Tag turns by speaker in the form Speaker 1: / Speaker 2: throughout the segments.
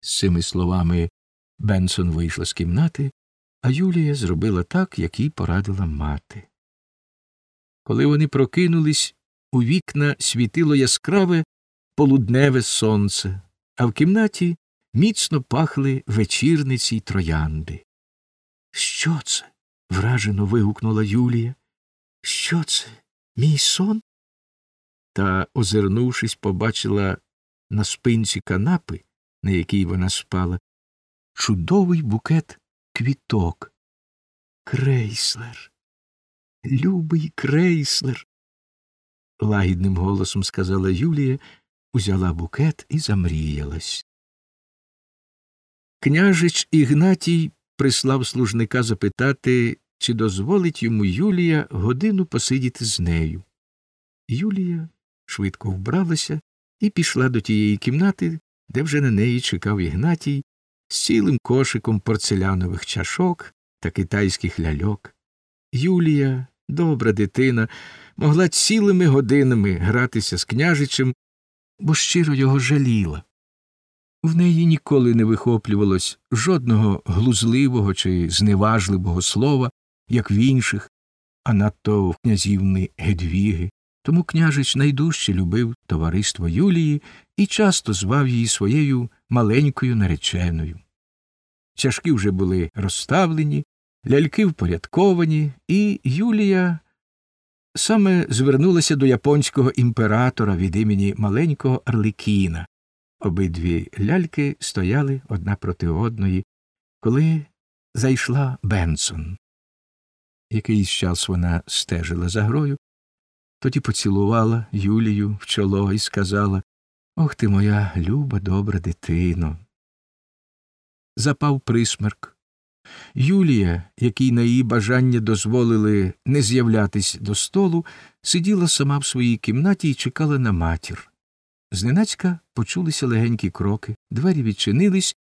Speaker 1: З цими словами Бенсон вийшла з кімнати, а Юлія зробила так, як їй порадила мати. Коли вони прокинулись, у вікна світило яскраве полудневе сонце, а в кімнаті міцно пахли вечірниці й троянди. Що це? вражено вигукнула Юлія. Що це? Мій сон? Та, озирнувшись, побачила на спинці канапи, на якій вона спала, чудовий букет квіток. Крейслер. Любий крейслер. лагідним голосом сказала Юлія, узяла букет і замріялась. Княжич Ігнатій прислав служника запитати, чи дозволить йому Юлія годину посидіти з нею. Юлія швидко вбралася і пішла до тієї кімнати, де вже на неї чекав Ігнатій з цілим кошиком порцелянових чашок та китайських ляльок. Юлія, добра дитина, могла цілими годинами гратися з княжичем, бо щиро його жаліла. В неї ніколи не вихоплювалось жодного глузливого чи зневажливого слова, як в інших, а надто в князівни Гедвіги. Тому княжич найдужче любив товариство Юлії і часто звав її своєю маленькою нареченою. Чашки вже були розставлені, ляльки впорядковані, і Юлія саме звернулася до японського імператора від імені маленького Арлекіна. Обидві ляльки стояли одна проти одної, коли зайшла Бенсон. Якийсь час вона стежила за грою, тоді поцілувала Юлію в чоло і сказала Ох ти моя люба, добра дитино. Запав присмерк. Юлія, якій на її бажання дозволили не з'являтись до столу, сиділа сама в своїй кімнаті і чекала на матір. Зненацька почулися легенькі кроки, двері відчинились,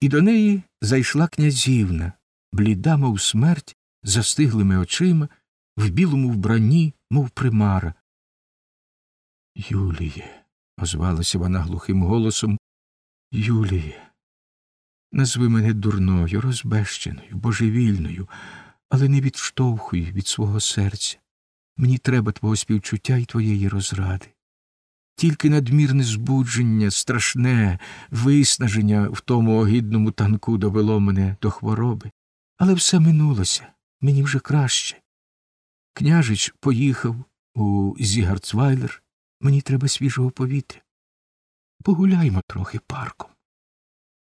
Speaker 1: і до неї зайшла князівна, бліда, мов смерть, застиглими очима, в білому вбранні, мов примара. Юліє, озвалася вона глухим голосом. Юліє, назви мене дурною, розбещеною, божевільною, але не відштовхуй від свого серця. Мені треба твого співчуття і твоєї розради. Тільки надмірне збудження, страшне виснаження в тому огидному танку довело мене до хвороби. Але все минулося, мені вже краще. Княжич поїхав у Зігарцвайлер, мені треба свіжого повітря. Погуляймо трохи парком.